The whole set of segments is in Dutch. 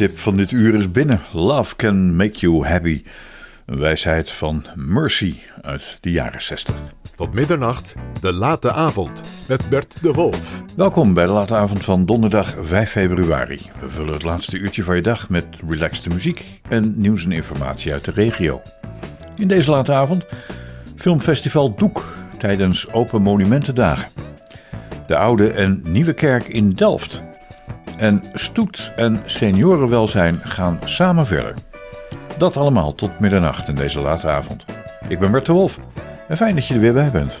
tip van dit uur is binnen. Love can make you happy. Een wijsheid van Mercy uit de jaren 60. Tot middernacht, de late avond met Bert de Wolf. Welkom bij de late avond van donderdag 5 februari. We vullen het laatste uurtje van je dag met relaxte muziek en nieuws en informatie uit de regio. In deze late avond filmfestival Doek tijdens Open Monumentendagen. De oude en nieuwe kerk in Delft. En stoet en seniorenwelzijn gaan samen verder. Dat allemaal tot middernacht in deze late avond. Ik ben Bert de Wolf en fijn dat je er weer bij bent.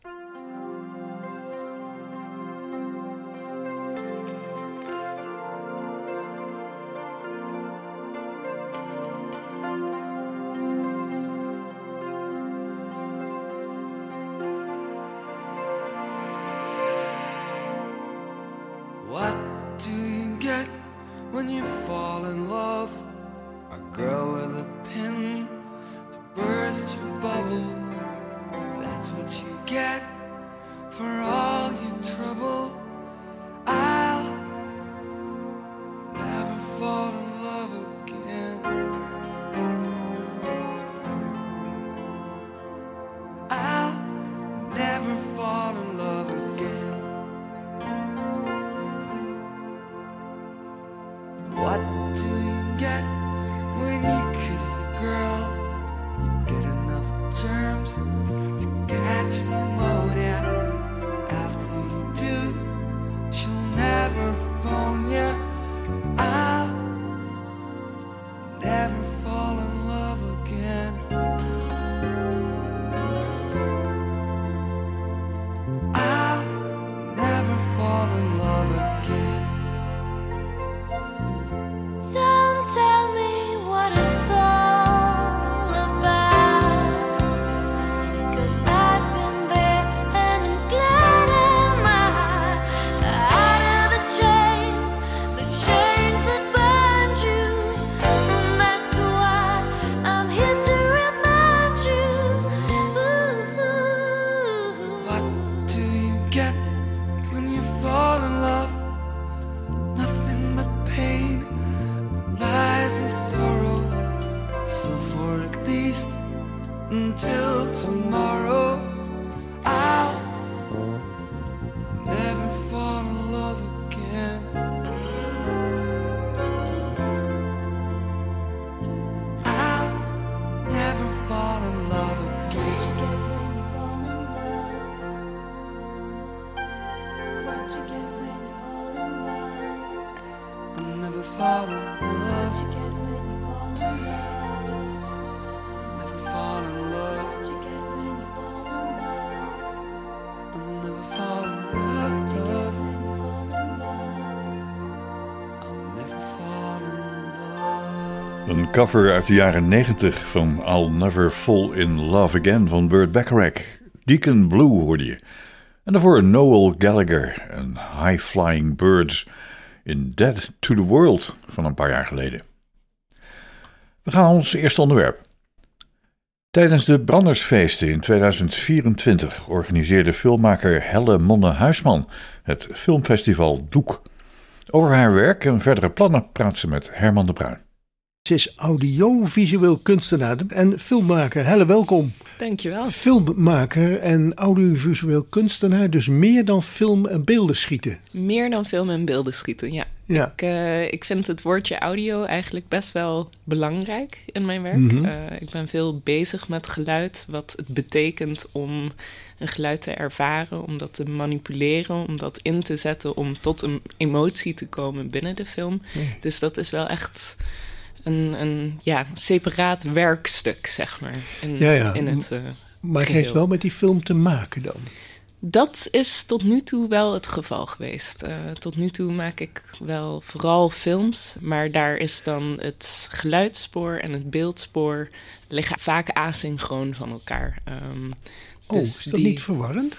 Cover uit de jaren 90 van I'll Never Fall in Love Again van Burt Bacharach. Deacon Blue hoorde je. En daarvoor Noel Gallagher en High Flying Birds in Dead to the World van een paar jaar geleden. We gaan ons eerste onderwerp. Tijdens de Brandersfeesten in 2024 organiseerde filmmaker Helle Monne Huisman het filmfestival Doek. Over haar werk en verdere plannen praat ze met Herman de Bruin. Ze is audiovisueel kunstenaar en filmmaker. Helle, welkom. Dankjewel. Filmmaker en audiovisueel kunstenaar, dus meer dan film en beelden schieten. Meer dan film en beelden schieten, ja. Ja, Ik, eh, ik vind het woordje audio eigenlijk best wel belangrijk in mijn werk. Mhm. Eh, ik ben veel bezig met geluid, wat het betekent om een geluid te ervaren, om dat te manipuleren, om dat in te zetten, om tot een emotie te komen binnen de film. Dus dat is wel echt een, een ja, separaat werkstuk, zeg maar, in, Ja, ja. in het... eh, maar het heeft wel met die film te maken dan. Dat is tot nu toe wel het geval geweest. Eh, tot nu toe maak ik wel vooral films, maar daar is dan het geluidsspoor en het beeldspoor liggen vaak asynchroon van elkaar. Ehm, Oh, dus is dat die- niet verwarrend?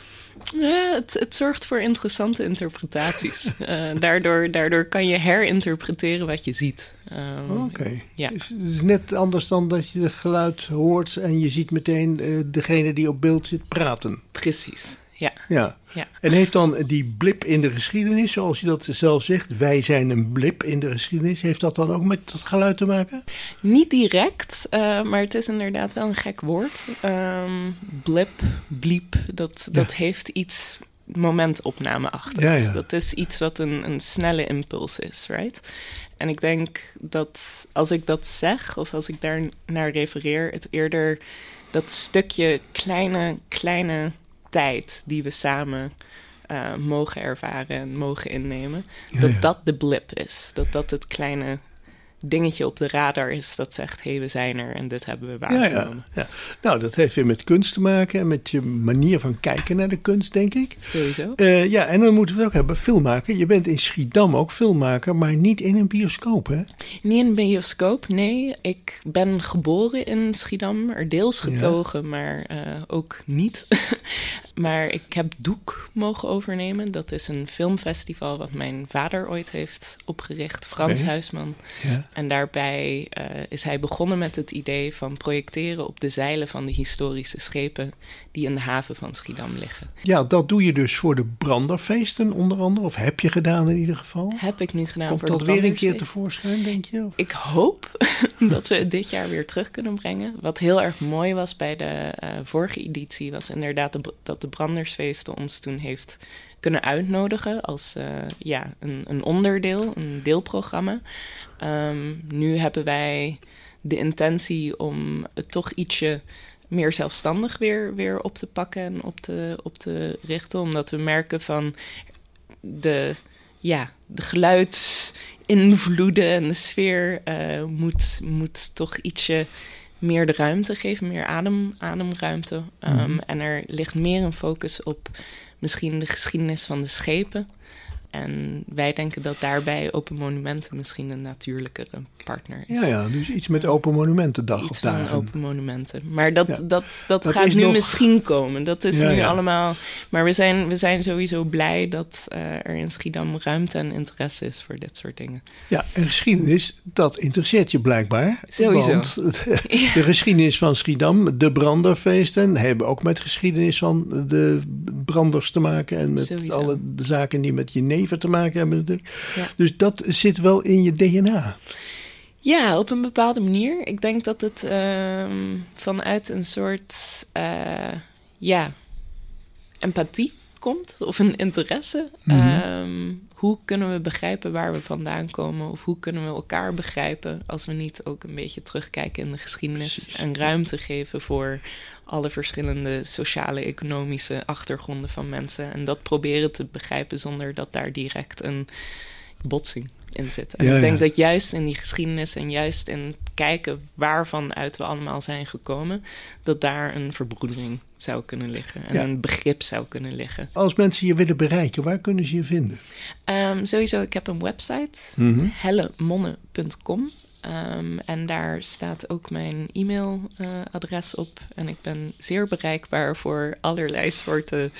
Ja, het, het zorgt voor interessante interpretaties. Eh, daardoor, daardoor kan je herinterpreteren wat je ziet. Ehm, Oké. Ja. Dus het is net anders dan dat je het geluid hoort en je ziet meteen eh, degene die op beeld zit praten. Precies, ja. Ja. ja. En heeft dan die blip in de geschiedenis, zoals je dat zelf zegt, wij zijn een blip in de geschiedenis, heeft dat dan ook met het geluid te maken? Niet direct, eh, maar het is inderdaad wel een gek woord. Ehm, blip, bliep, dat, dat heeft iets momentopname achter. Ja, ja. Dat is iets wat een, een snelle impuls is, right? En ik denk dat als ik dat zeg, of als ik daar naar refereer, het eerder dat stukje kleine, kleine tijd die we samen eh, mogen ervaren en mogen innemen, dat ja. dat de blip is. Dat dat het kleine dingetje op de radar is dat zegt: hé, hey, we zijn er en dit hebben we Ja, ja, waargenomen. ja. Nou, dat heeft weer met kunst te maken en met je manier van kijken naar de kunst, denk ik. Sowieso. Eh, ja, en dan moeten we het ook hebben. Filmmaker. Je bent in Schiedam ook filmmaker, maar niet in een bioscoop, hè? Niet in een bioscoop, nee. Ik ben geboren in Schiedam, er deels getogen, maar eh, ook niet. maar ik heb Doek mogen overnemen. Dat is een filmfestival wat mijn vader ooit heeft opgericht, Frans Oké. Huisman. Ja. En daarbij eh, is hij begonnen met het idee van projecteren op de zeilen van de historische schepen die in de haven van Schiedam liggen. Ja, dat doe je dus voor de branderfeesten onder andere. Of heb je gedaan in ieder geval. Heb ik nu gedaan Komt voor dat weer een keer tevoorschijn, denk je? Of- Ik hoop dat we het dit jaar weer terug kunnen brengen. Wat heel erg mooi was bij de eh, vorige editie, was inderdaad de, dat de Brandersfeesten ons toen heeft kunnen uitnodigen als eh, ja, een, een onderdeel, een deelprogramma. Ehm, nu hebben wij de intentie om het toch ietsje meer zelfstandig weer, weer op te pakken en op te, op te richten. Omdat we merken van de, ja, de geluidsinvloeden en de sfeer eh, moet, moet toch ietsje meer de ruimte geven, meer adem, ademruimte. Um, En er ligt meer een focus op misschien de geschiedenis van de schepen. En wij denken dat daarbij Open Monumenten misschien een natuurlijkere partner is. Ja, ja, dus iets met Open Monumentendag Iets of van dagen. Open Monumenten. Maar dat, Ja. dat, dat, Dat gaat nu nog- misschien komen. Dat is Ja, nu ja. allemaal. Maar we zijn, we zijn sowieso blij dat eh, er in Schiedam ruimte en interesse is voor dit soort dingen. Ja, en geschiedenis, dat interesseert je blijkbaar. Sowieso. Want de geschiedenis van Schiedam, de branderfeesten, hebben ook met geschiedenis van de branders te maken. En met Sowieso. alle de zaken die met jenever te maken hebben. Ja. Dus dat zit wel in je DNA. Ja, op een bepaalde manier. Ik denk dat het ehm, vanuit een soort eh, ja, empathie komt of een interesse. Ehm, hoe kunnen we begrijpen waar we vandaan komen? Of hoe kunnen we elkaar begrijpen als we niet ook een beetje terugkijken in de geschiedenis Precies. en ruimte geven voor alle verschillende sociale, economische achtergronden van mensen. En dat proberen te begrijpen zonder dat daar direct een botsing in zit. En Ja, ik denk ja. dat juist in die geschiedenis en juist in het kijken waarvan uit we allemaal zijn gekomen, dat daar een verbroedering zou kunnen liggen en Ja. een begrip zou kunnen liggen. Als mensen je willen bereiken, waar kunnen ze je vinden? Ehm, sowieso, ik heb een website, Mhm. hellemonne.com. Ehm, en daar staat ook mijn e-mailadres op. En ik ben zeer bereikbaar voor allerlei soorten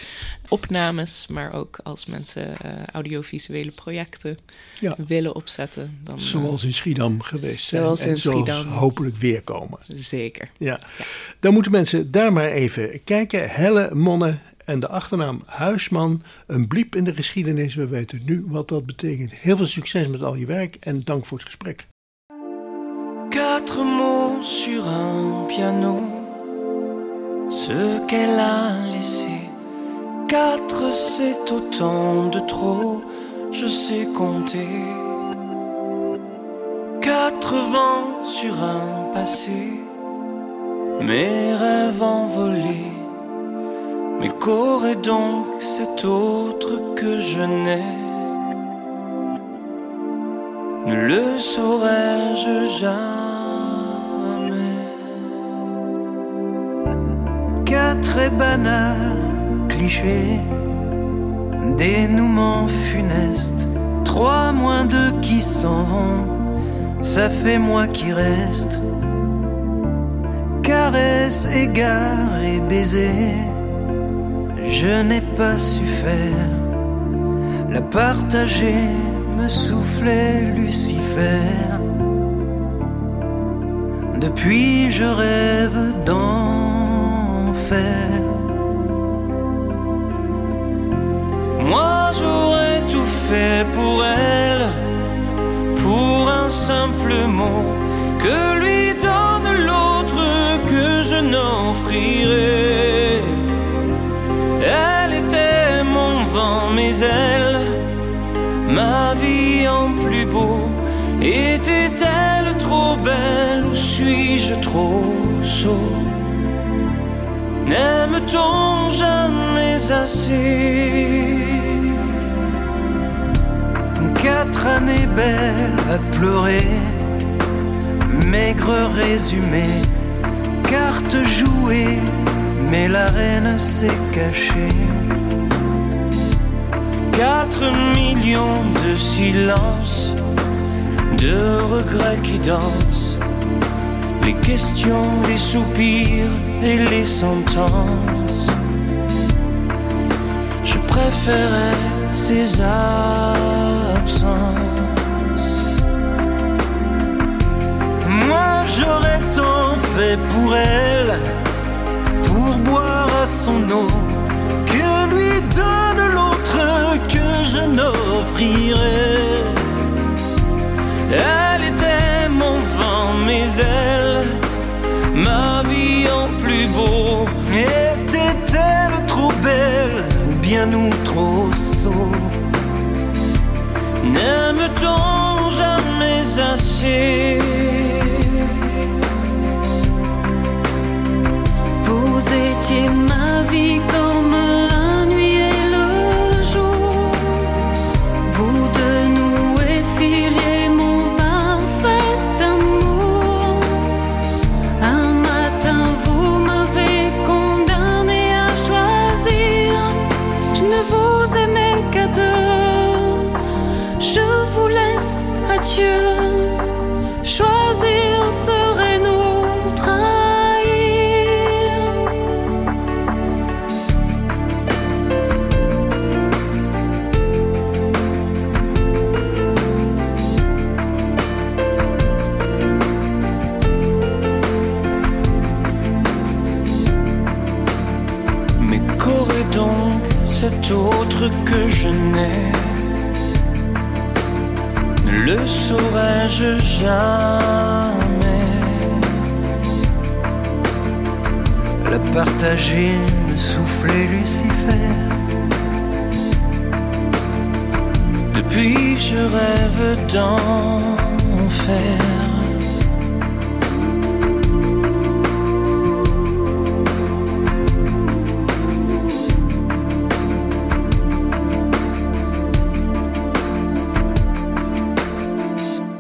opnames. Maar ook als mensen eh, audiovisuele projecten Ja. willen opzetten. Dan, eh, Zoals in Schiedam geweest zijn. Zoals en in zoals Schiedam. hopelijk weer komen. Zeker. Ja. Dan moeten mensen daar maar even kijken. Helle Monne en de achternaam Huisman. Een bliep in de geschiedenis. We weten nu wat dat betekent. Heel veel succes met al je werk en dank voor het gesprek. Quatre mots sur un piano, ce qu'elle a laissé. Quatre, c'est autant de trop, je sais compter. Quatre vents sur un passé, mes rêves envolés. Mais qu'aurait donc cet autre que je n'ai Ne le saurais-je jamais Quatre est banal, cliché, dénouement funeste. Trois moins deux qui s'en vont, ça fait moi qui reste. Caresse, égard et baiser, je n'ai pas su faire. La partager me soufflait Lucifer. Depuis je rêve d'enfer. Moi j'aurais tout fait pour elle, pour un simple mot que lui donne l'autre que je n'offrirai. Elle était mon vent, mes ailes, ma vie en plus beau. Était-elle trop belle ou suis-je trop sot? N'aime-t-on jamais assez? Quatre années belles à pleurer. Maigre résumé, carte jouée, mais la reine s'est cachée. Quatre millions de silences, de regrets qui dansent, les questions, les soupirs et les sentences. Je préférais ces absences. Moi j'aurais tant fait pour elle, pour boire à son eau, Elle était mon vent, mes ailes, ma vie en plus beau. Était-elle trop belle, ou bien nous trop sots? N'aime-t-on jamais assez je n'ai le saurais-je jamais. Le partager, me souffler Lucifer. Depuis je rêve d'enfer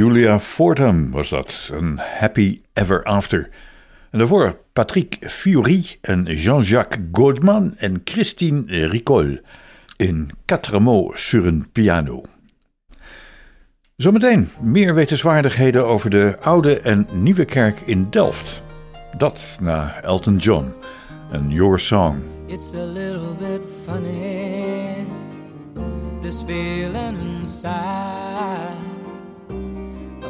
Julia Fordham was dat, een Happy Ever After. En daarvoor Patrick Fiori en Jean-Jacques Goldman en Christine Ricol in Quatre mots sur un piano. Zometeen meer wetenswaardigheden over de oude en nieuwe kerk in Delft. Dat na Elton John en Your Song. It's a little bit funny, this feeling inside.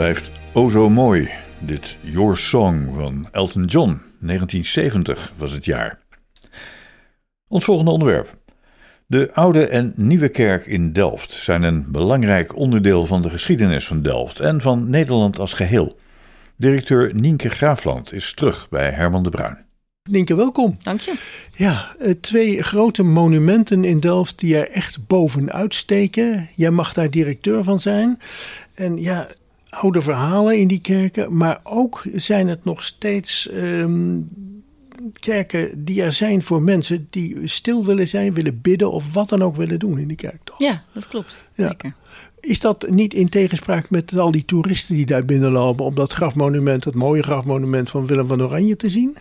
Blijft o zo mooi. Dit Your Song van Elton John. 1970 was het jaar. Ons volgende onderwerp. De oude en nieuwe kerk in Delft zijn een belangrijk onderdeel van de geschiedenis van Delft en van Nederland als geheel. Directeur Nienke Graafland is terug bij Herman de Bruin. Nienke, welkom. Dank je. Ja, eh, twee grote monumenten in Delft die er echt bovenuit steken. Jij mag daar directeur van zijn. En ja, oude verhalen in die kerken, maar ook zijn het nog steeds ehm, kerken die er zijn voor mensen die stil willen zijn, willen bidden of wat dan ook willen doen in de kerk. Toch? Ja, dat klopt. Ja. Zeker. Is dat niet in tegenspraak met al die toeristen die daar binnenlopen om dat grafmonument, dat mooie grafmonument van Willem van Oranje te zien?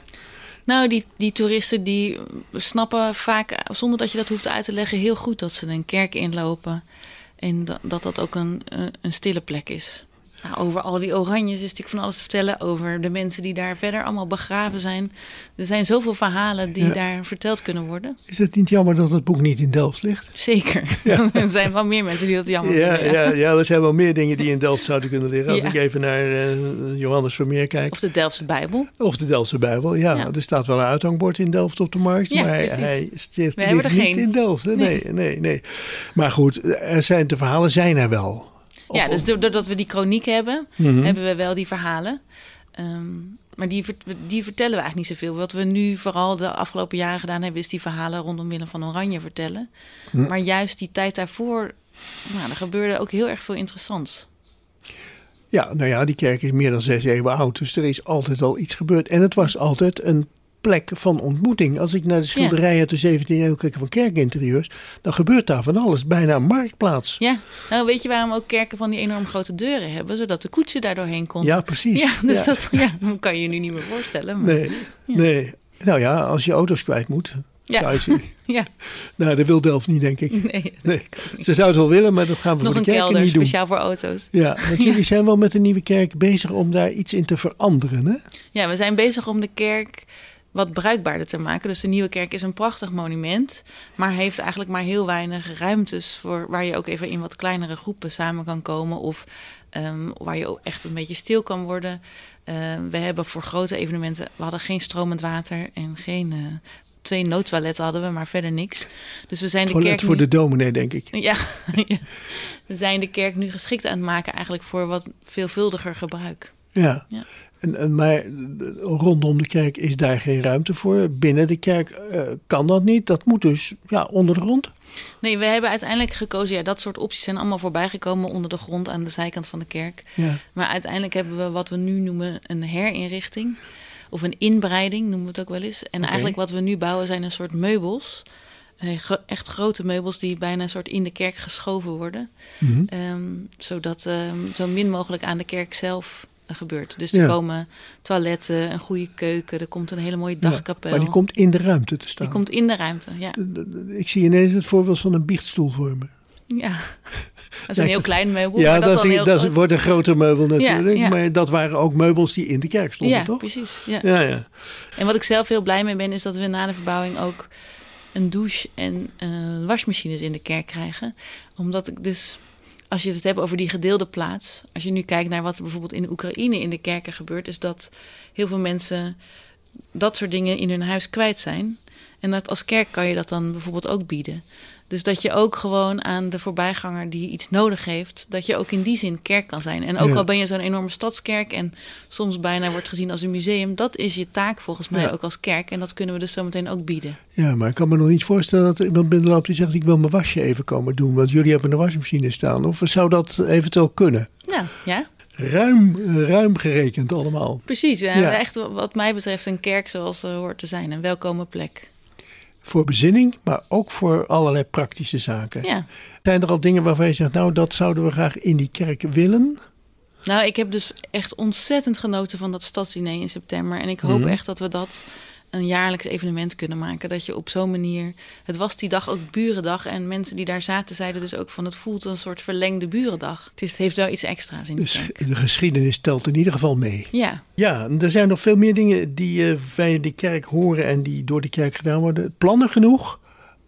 Nou, die, die toeristen die snappen vaak, zonder dat je dat hoeft uit te leggen, heel goed dat ze een kerk inlopen. En dat dat, ook een, eh, een stille plek is. Nou, over al die oranjes is natuurlijk van alles te vertellen. Over de mensen die daar verder allemaal begraven zijn. Er zijn zoveel verhalen die Ja. daar verteld kunnen worden. Is het niet jammer dat het boek niet in Delft ligt? Zeker. er zijn wel meer mensen die dat jammer Ja, vinden. ja, ja, er zijn wel meer dingen die in Delft zouden kunnen liggen. Als ik even naar eh, Johannes Vermeer kijk. Of de Delftse Bijbel. Of de Delftse Bijbel. Ja, er staat wel een uithangbord in Delft op de markt. Maar hij, precies. hij zit, ligt niet geen. in Delft. hè? Nee, nee, nee. Maar goed, er zijn, de verhalen zijn er wel. Of- ja, dus doordat we die chroniek hebben, Mhm. hebben we wel die verhalen. Ehm, maar die, die vertellen we eigenlijk niet zoveel. Wat we nu vooral de afgelopen jaren gedaan hebben, is die verhalen rondom Willem van Oranje vertellen. Maar juist die tijd daarvoor, nou, er gebeurde ook heel erg veel interessants. Ja, nou ja, die kerk is meer dan zes eeuwen oud. Dus er is altijd al iets gebeurd. En het was altijd een plek van ontmoeting. Als ik naar de schilderijen uit de 17e eeuw kijk van kerkinterieurs, dan gebeurt daar van alles. Bijna een marktplaats. Ja, nou weet je waarom ook kerken van die enorm grote deuren hebben? Zodat de koetsen daar doorheen kon. Ja, precies. Ja, dus Ja. Dat, ja, dat kan je je nu niet meer voorstellen. Maar, Nee, nee. Nou ja, als je auto's kwijt moet. Ja. Ja, Nou, dat wil Delft niet, denk ik. nee. Nee. Ze zou het wel willen, maar dat gaan we Nog voor een de kerken kelder niet doen. speciaal voor auto's. Ja, want jullie zijn wel met de nieuwe kerk bezig om daar iets in te veranderen, hè? Ja, we zijn bezig om de kerk wat bruikbaarder te maken. Dus de nieuwe kerk is een prachtig monument, maar heeft eigenlijk maar heel weinig ruimtes voor waar je ook even in wat kleinere groepen samen kan komen of ehm, waar je ook echt een beetje stil kan worden. Ehm, we hebben voor grote evenementen, we hadden geen stromend water en geen eh, twee noodtoiletten hadden we, maar verder niks. Dus we zijn de kerk voor nu- de dominee, denk ik. ja, ja. we zijn de kerk nu geschikt aan het maken eigenlijk voor wat veelvuldiger gebruik. Ja. Ja. En, en, maar rondom de kerk is daar geen ruimte voor. Binnen de kerk eh, kan dat niet. Dat moet dus ja, onder de grond. Nee, we hebben uiteindelijk gekozen. Ja, dat soort opties zijn allemaal voorbijgekomen onder de grond aan de zijkant van de kerk. Ja. Maar uiteindelijk hebben we wat we nu noemen een herinrichting. Of een inbreiding noemen we het ook wel eens. En eigenlijk wat we nu bouwen zijn een soort meubels. Eh, Echt grote meubels die bijna een soort in de kerk geschoven worden. Mhm. Ehm, zodat ehm, zo min mogelijk aan de kerk zelf gebeurt. Dus er Ja. komen toiletten, een goede keuken. Er komt een hele mooie Ja, dagkapel. Maar die komt in de ruimte te staan. Die komt in de ruimte, ja. Ik zie ineens het voorbeeld van een biechtstoel voor me. ja. Dat is een heel klein meubel, Ja, maar dat, dat, dan is, heel dat groot. wordt een grote meubel natuurlijk. ja. Maar dat waren ook meubels die in de kerk stonden, Ja, toch? precies. Ja. Ja, ja. En wat ik zelf heel blij mee ben, is dat we na de verbouwing ook een douche en eh, wasmachines in de kerk krijgen. Omdat ik dus, als je het hebt over die gedeelde plaats, als je nu kijkt naar wat er bijvoorbeeld in Oekraïne in de kerken gebeurt, is dat heel veel mensen dat soort dingen in hun huis kwijt zijn. En dat als kerk kan je dat dan bijvoorbeeld ook bieden. Dus dat je ook gewoon aan de voorbijganger die iets nodig heeft, dat je ook in die zin kerk kan zijn. En ook Ja. al ben je zo'n enorme stadskerk en soms bijna wordt gezien als een museum, dat is je taak volgens mij Ja. ook als kerk. En dat kunnen we dus zometeen ook bieden. ja, maar ik kan me nog niet voorstellen dat er iemand binnenloopt die zegt... ik wil mijn wasje even komen doen, want jullie hebben een wasmachine staan. Of zou dat eventueel kunnen? Nou ja, Ruim, ruim gerekend allemaal. precies. We Ja. hebben echt wat mij betreft een kerk zoals ze hoort te zijn. Een welkome plek. Voor bezinning, maar ook voor allerlei praktische zaken. Ja. Zijn er al dingen waarvan je zegt, nou dat zouden we graag in die kerk willen? Nou, ik heb dus echt ontzettend genoten van dat stadsdiner in september. En ik hoop Mhm. echt dat we dat een jaarlijks evenement kunnen maken. Dat je op zo'n manier. Het was die dag ook burendag. En mensen die daar zaten zeiden dus ook van het voelt een soort verlengde burendag. Het, is, het heeft wel iets extra's in die Dus de geschiedenis telt in ieder geval mee. Ja, Ja, er zijn nog veel meer dingen die eh, bij de kerk horen en die door de kerk gedaan worden. Plannen genoeg,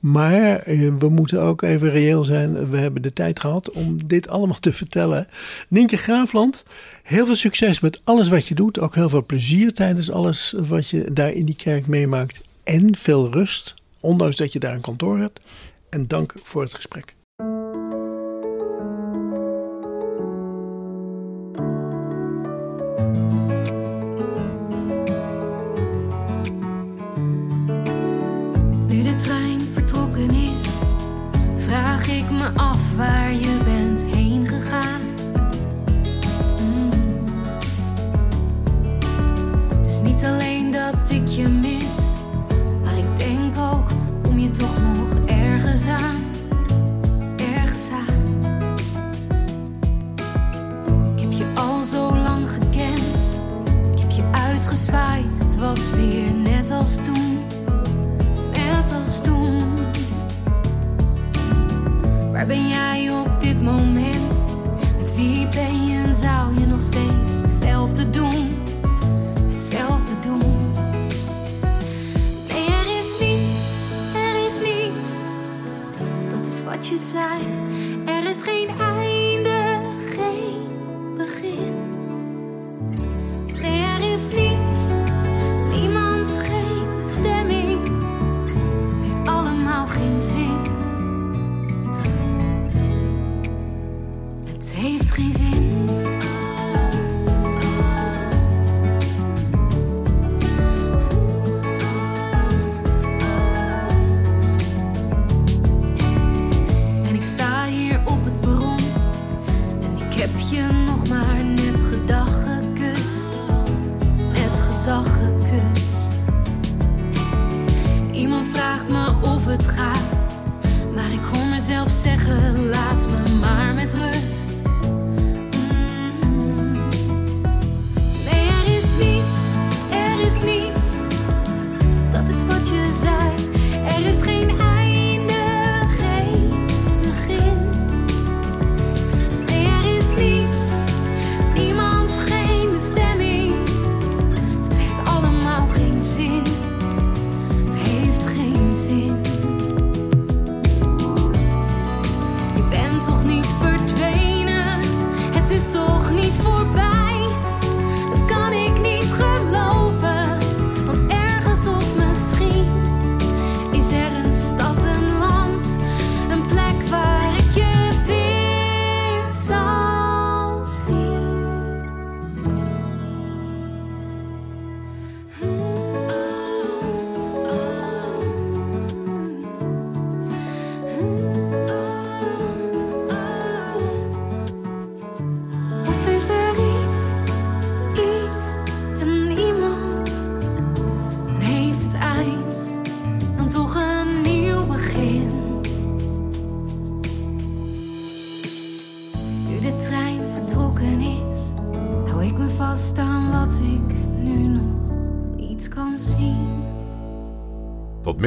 maar eh, we moeten ook even reëel zijn. We hebben de tijd gehad om dit allemaal te vertellen. Nienke Graafland, heel veel succes met alles wat je doet. Ook heel veel plezier tijdens alles wat je daar in die kerk meemaakt. En veel rust, ondanks dat je daar een kantoor hebt. En dank voor het gesprek. Waar je bent heen gegaan. Mm. Het is niet alleen dat ik je mis, maar ik denk ook, kom je toch nog ergens aan? Ergens aan. Ik heb je al zo lang gekend, ik heb je uitgezwaaid, het was weer net als toen Waar ben jij op dit moment? Met wie ben je en zou je nog steeds hetzelfde doen? Hetzelfde doen. Er is niets, er is niets. Dat is wat je zei. Er is geen einde, geen begin. Er is niets,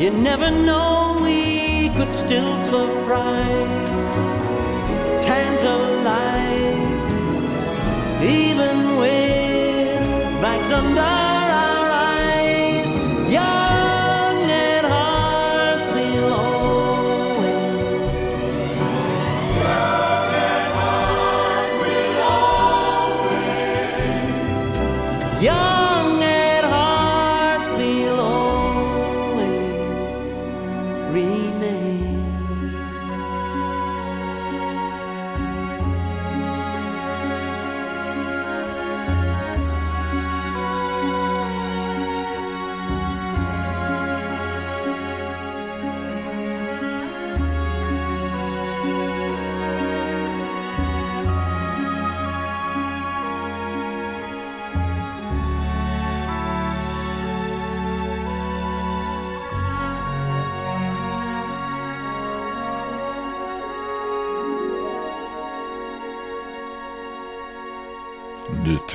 You never know, we could still surprise, tantalize, even with bags under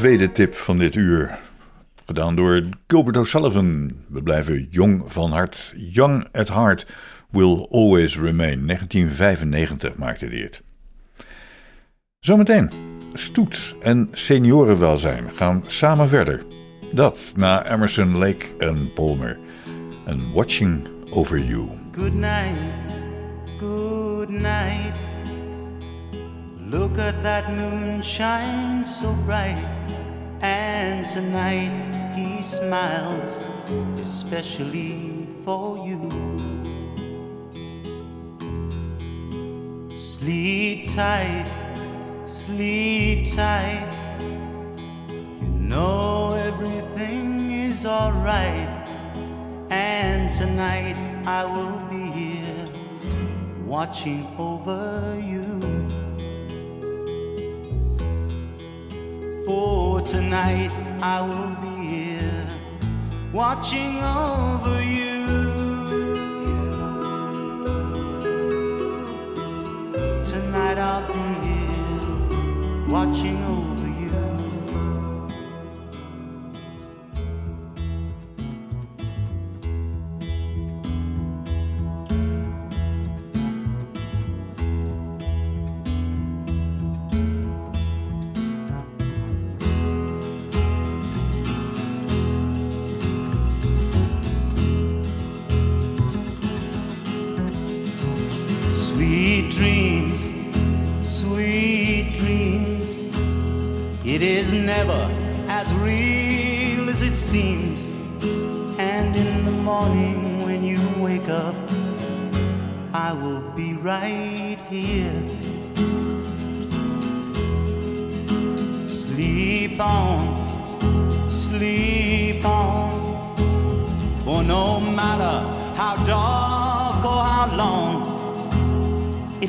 tweede tip van dit uur. Gedaan door Gilbert O'Sullivan. We blijven jong van hart. Young at heart will always remain. 1995 maakte hij het. Zometeen. Stoet en seniorenwelzijn gaan samen verder. Dat na Emerson, Lake en Palmer. En Watching Over You. Good night, good night. Look at that moon shine so bright. And tonight he smiles, especially for you. Sleep tight, sleep tight. You know everything is alright. And tonight I will be here watching over you. For tonight I will be here watching over you. Tonight I'll be here watching over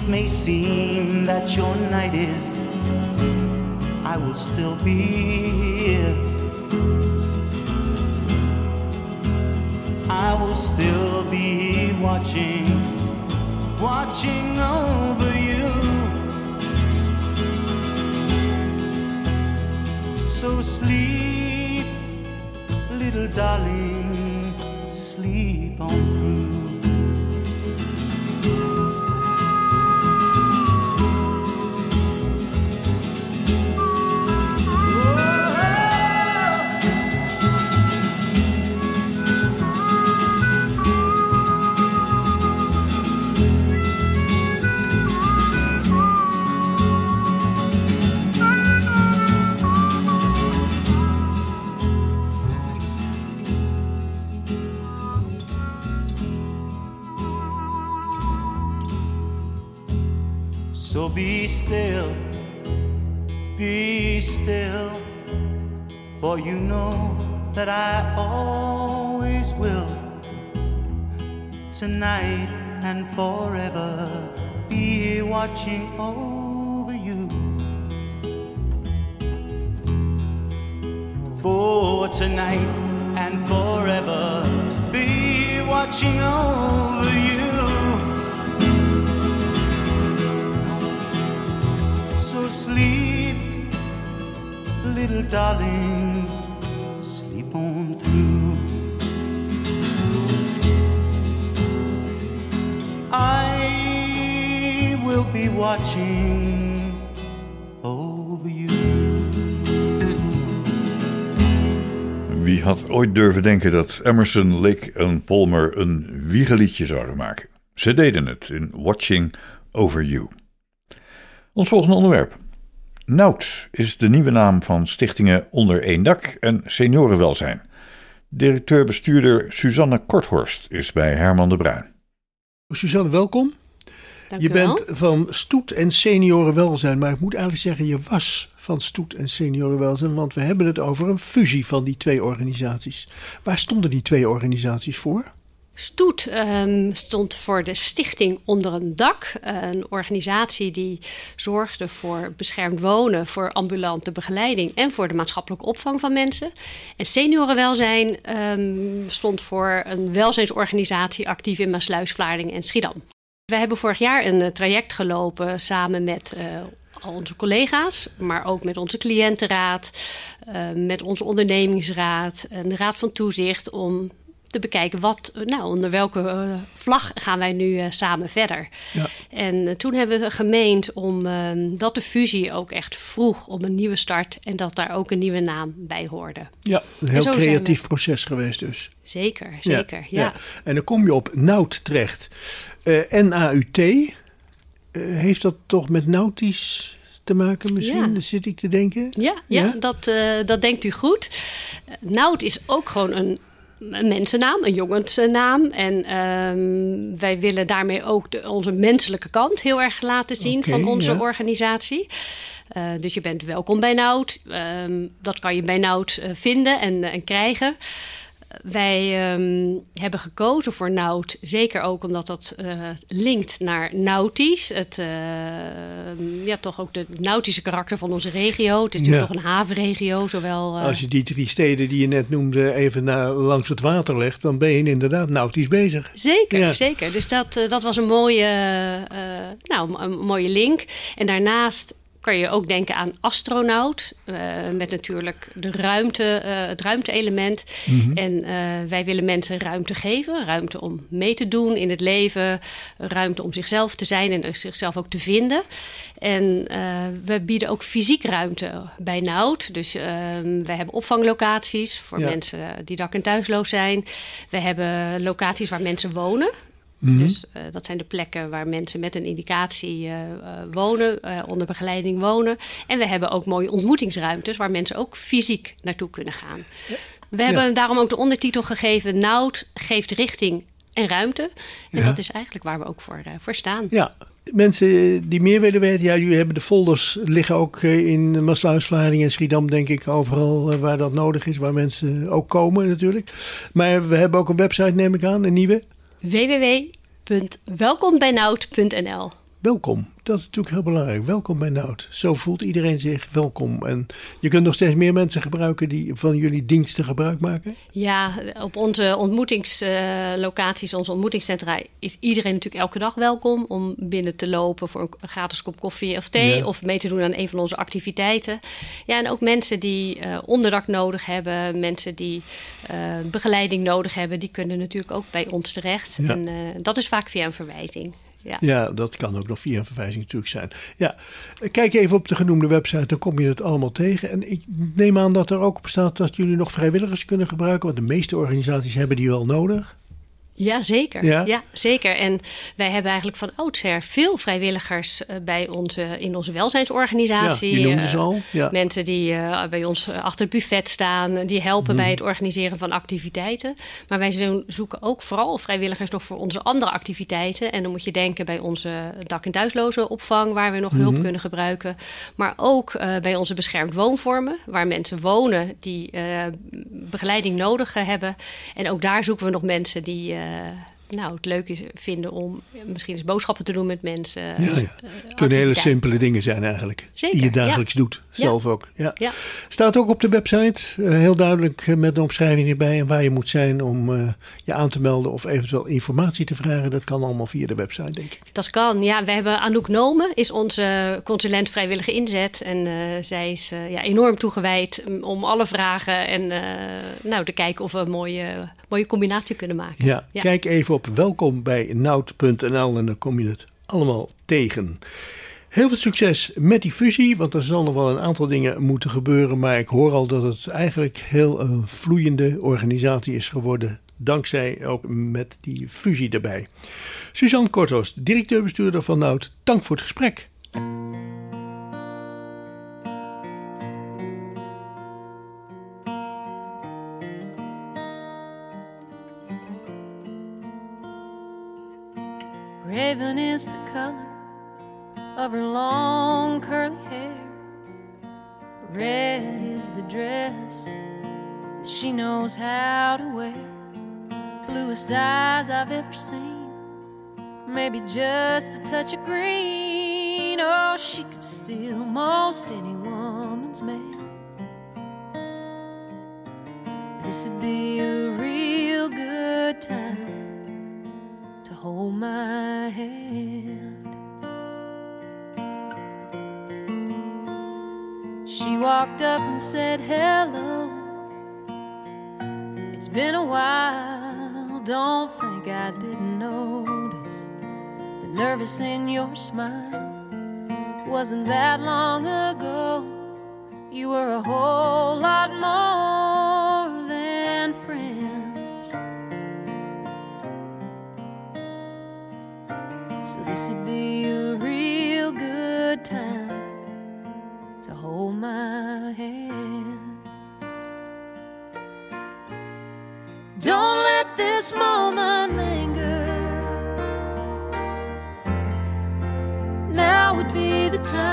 may seem that your night is, I will still be here. I will still be watching, watching over you. So sleep, little darling, sleep on through. You know that I always will. Tonight and forever be here watching over you. For tonight and forever be here watching over you. So sleep, little darling, be watching over you. Wie had ooit durven denken dat Emerson, Lake en Palmer een wiegeliedje zouden maken? Ze deden het in Watching Over You. Ons volgende onderwerp. NOUT is de nieuwe naam van stichtingen Onder één dak en Seniorenwelzijn. Directeur-bestuurder Suzanne Korthorst is bij Herman de Bruin. Suzanne, welkom. Dank je wel. bent van Stoet en Seniorenwelzijn, maar ik moet eigenlijk zeggen, je was van Stoet en Seniorenwelzijn, want we hebben het over een fusie van die twee organisaties. Waar stonden die twee organisaties voor? Stoet ehm, stond voor de Stichting Onder een Dak. Een organisatie die zorgde voor beschermd wonen, voor ambulante begeleiding en voor de maatschappelijke opvang van mensen. En seniorenwelzijn ehm, stond voor een welzijnsorganisatie actief in Maasluis, Vlaardingen en Schiedam. We hebben vorig jaar een eh, traject gelopen samen met eh, al onze collega's, maar ook met onze cliëntenraad, eh, met onze ondernemingsraad en de raad van toezicht om te bekijken wat, nou, onder welke vlag gaan wij nu samen verder. Ja. En toen hebben we gemeend om ehm, dat de fusie ook echt vroeg om een nieuwe start en dat daar ook een nieuwe naam bij hoorde. Ja, een En heel creatief proces geweest dus. Zeker, zeker. Ja. En dan kom je op NOUT terecht. Eh NAUT, eh, heeft dat toch met nautisch te maken misschien? Ja. Daar zit ik te denken. Ja, ja, Ja? Dat, eh, dat denkt u goed. Uh, Nout is ook gewoon een, een mensennaam, een jongensnaam. En ehm, wij willen daarmee ook de, onze menselijke kant heel erg laten zien van onze ja. organisatie. Dus je bent welkom bij Nout. Ehm, dat kan je bij Nout eh, vinden en, en krijgen. Wij ehm, hebben gekozen voor Nout, zeker ook omdat dat eh, linkt naar nautisch. Het, eh, ja, toch ook de nautische karakter van onze regio. Het is natuurlijk Ja. toch een havenregio, zowel... eh, Als je die drie steden die je net noemde even naar, langs het water legt, dan ben je inderdaad nautisch bezig. Zeker, Ja. zeker. Dus dat, dat was een mooie, nou, een mooie link. En daarnaast kan je ook denken aan astronaut. eh, met natuurlijk de ruimte, eh, het ruimte-element. Mhm. En eh, wij willen mensen ruimte geven. Ruimte om mee te doen in het leven. Ruimte om zichzelf te zijn en zichzelf ook te vinden. En we bieden ook fysiek ruimte bij Nout. Dus ehm wij hebben opvanglocaties voor Ja. mensen die dak- en thuisloos zijn. We hebben locaties waar mensen wonen. Mhm. Dus eh, dat zijn de plekken waar mensen met een indicatie eh, eh, wonen, onder begeleiding wonen. En we hebben ook mooie ontmoetingsruimtes waar mensen ook fysiek naartoe kunnen gaan. We hebben Ja. daarom ook de ondertitel gegeven: Noud geeft richting en ruimte. En Ja. dat is eigenlijk waar we ook voor, voor staan. Ja, mensen die meer willen weten, ja, jullie hebben de folders liggen ook in Maasluis, Vlaardingen en Schiedam, denk ik, overal waar dat nodig is, waar mensen ook komen natuurlijk. Maar we hebben ook een website, neem ik aan, een nieuwe. www.welkombijnoud.nl Welkom. Dat is natuurlijk heel belangrijk. Welkom bij Nout. Zo voelt iedereen zich welkom. En je kunt nog steeds meer mensen gebruiken die van jullie diensten gebruik maken. Ja, op onze ontmoetingslocaties, onze ontmoetingscentra, is iedereen natuurlijk elke dag welkom om binnen te lopen voor een gratis kop koffie of thee Ja. of mee te doen aan een van onze activiteiten. Ja, en ook mensen die eh, onderdak nodig hebben, mensen die eh, begeleiding nodig hebben, die kunnen natuurlijk ook bij ons terecht. Ja. En eh, dat is vaak via een verwijzing. Ja. Dat kan ook nog via een verwijzing natuurlijk zijn. Ja, kijk even op de genoemde website, dan kom je het allemaal tegen. En ik neem aan dat er ook op staat dat jullie nog vrijwilligers kunnen gebruiken. Want de meeste organisaties hebben die wel nodig. Ja, zeker. Ja? Ja? zeker. En wij hebben eigenlijk van oudsher veel vrijwilligers eh, bij onze, in onze welzijnsorganisatie. Ja, die noemden ze Eh, al. Ja. Mensen die eh, bij ons eh, achter het buffet staan, eh, die helpen Mhm. bij het organiseren van activiteiten. Maar wij zo- zoeken ook vooral vrijwilligers nog voor onze andere activiteiten. En dan moet je denken bij onze dak- en thuisloze opvang, waar we nog hulp Mhm. kunnen gebruiken. Maar ook eh, bij onze beschermd woonvormen, waar mensen wonen die eh, begeleiding nodig eh, hebben. En ook daar zoeken we nog mensen die. uh, nou, het leuk is vinden om misschien eens boodschappen te doen met mensen. Ja, ja. Het kunnen hele simpele dingen zijn eigenlijk. Zeker, Die je dagelijks ja. doet, zelf ook. Ja. Ja. Staat ook op de website, eh, heel duidelijk eh, met een omschrijving erbij en waar je moet zijn om eh, je aan te melden of eventueel informatie te vragen. Dat kan allemaal via de website, denk ik. Dat kan, ja. We hebben Anouk Nomen, is onze consulent vrijwillige inzet. En zij is ja, enorm toegewijd om alle vragen en nou, te kijken of we een mooie, mooie combinatie kunnen maken. Ja, kijk even op welkom bij nout.nl en dan kom je het allemaal tegen. Heel veel succes met die fusie, want er zal nog wel een aantal dingen moeten gebeuren. Maar ik hoor al dat het eigenlijk heel een vloeiende organisatie is geworden. Dankzij ook met die fusie erbij. Suzanne Korthorst, directeur-bestuurder van Nout, dank voor het gesprek. Raven is the color of her long curly hair. Red is the dress that she knows how to wear. Bluest eyes I've ever seen. Maybe just a touch of green. Oh, she could steal most any woman's man. This'd be a real good time hold my hand. She walked up and said, Hello. It's been a while, don't think I didn't notice the nervous in your smile. Wasn't that long ago? You were a whole lot more this'd be a real good time to hold my hand. Don't let this moment linger. Now would be the time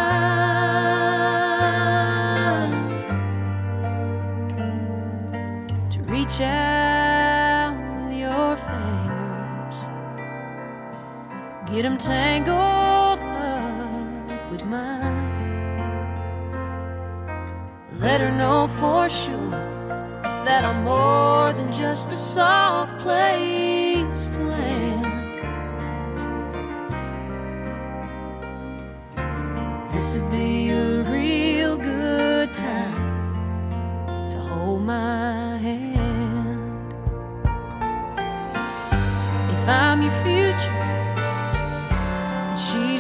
to reach out get 'em tangled up with mine. Let her know for sure that I'm more than just a soft place to land. This would be a real good time to hold my hand. If I'm your future,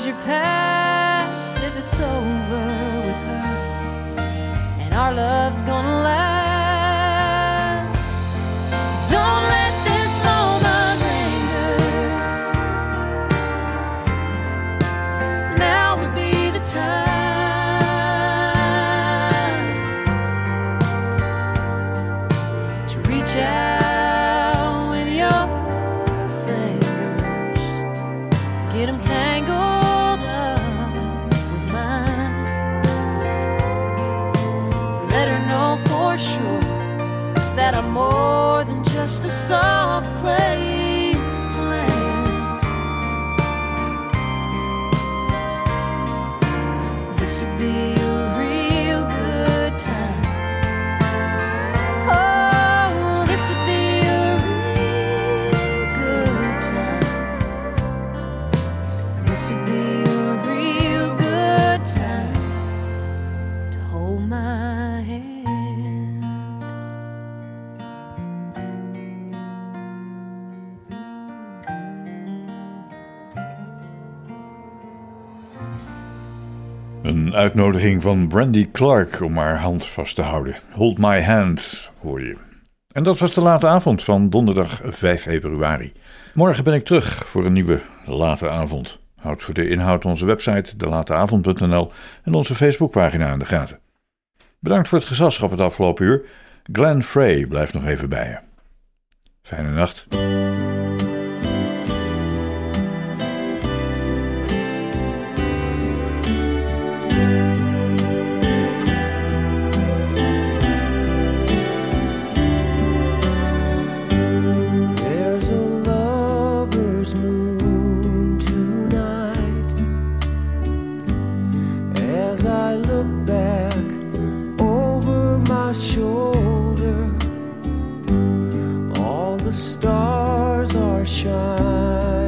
she's your past, if it's over with her, and our love's gonna last. uitnodiging van Brandy Clark om haar hand vast te houden. Hold my hand, hoor je. En dat was de late avond van donderdag 5 februari. Morgen ben ik terug voor een nieuwe late avond. Houd voor de inhoud onze website delateavond.nl en onze Facebookpagina in de gaten. Bedankt voor het gezelschap het afgelopen uur. Glenn Frey blijft nog even bij je. Fijne nacht. the stars are shining.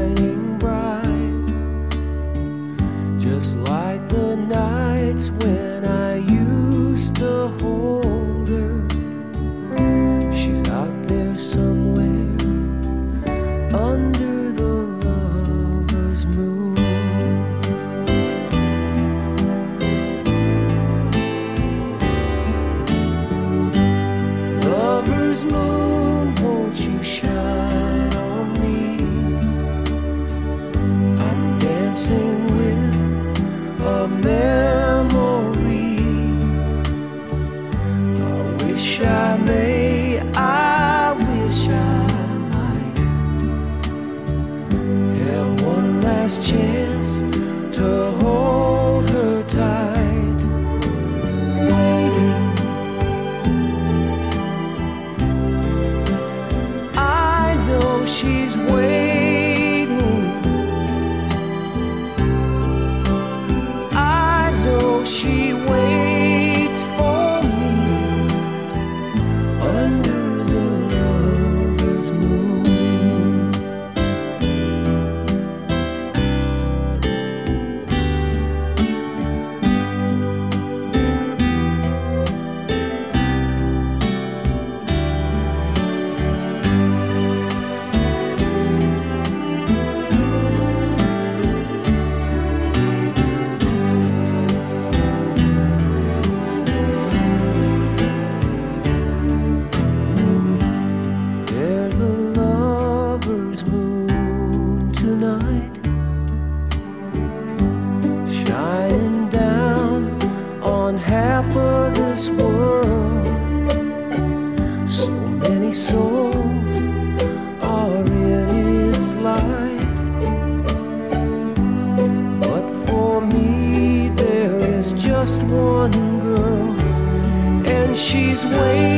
always wait.